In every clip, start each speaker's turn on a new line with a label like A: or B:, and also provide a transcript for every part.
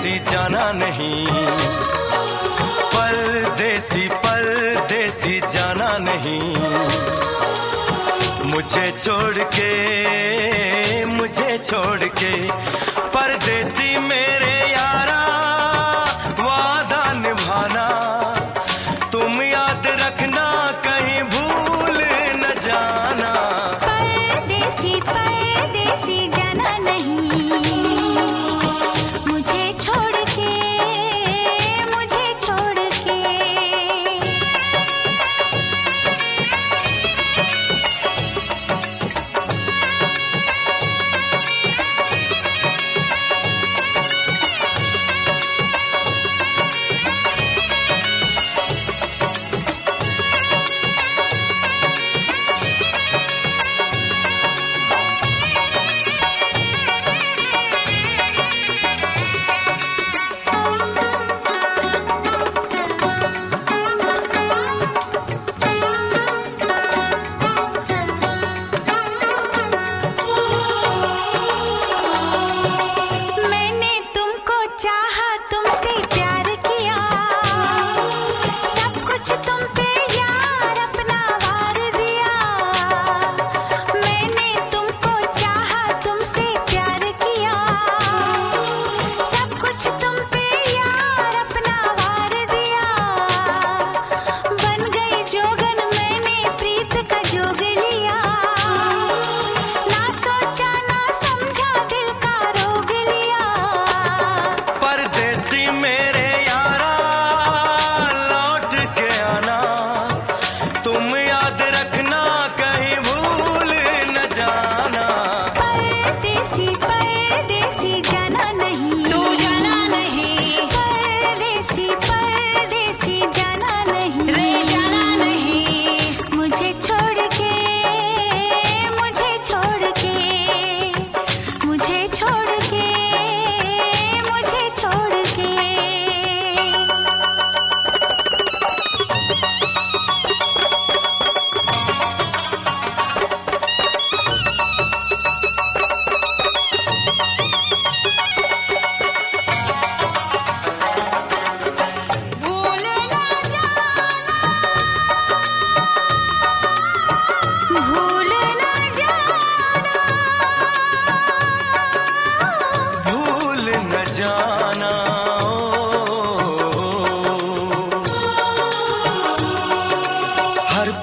A: परदेसी जाना नहीं। परदेसी परदेसी जाना नहीं। मुझे छोड़ के, मुझे छोड़ के, परदेसी मेरे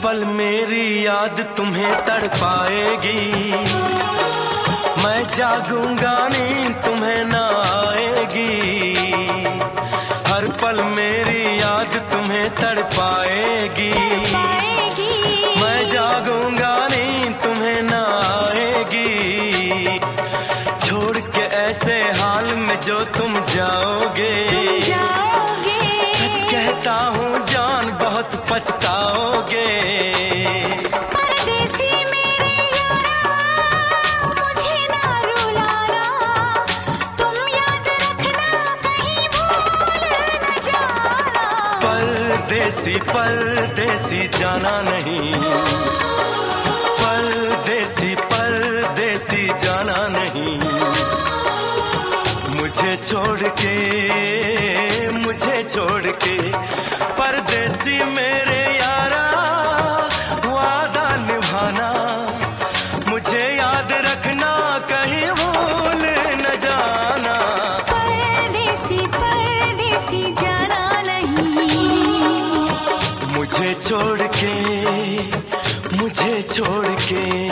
A: पल मेरी याद तुम्हें तड़पाएगी। मैं जागूँगा नींद तुम्हें न आएगी। हर पल मेरी याद तुम्हें तड़पाएगी।
B: पाएगी
A: मैं जागूँगा नहीं तुम्हें न आएगी। छोड़ के ऐसे हाल में जो तुम जाओगे।
B: जाओगे।
A: सच कहता हूँ जान बहुत पछताओगे
B: परदेसी
A: परदेसी जाना नहीं। पल देसी पल देसी जाना नहीं। मुझे छोड़ के, मुझे छोड़ के, परदेसी मेरे छोड़ के मुझे छोड़ के।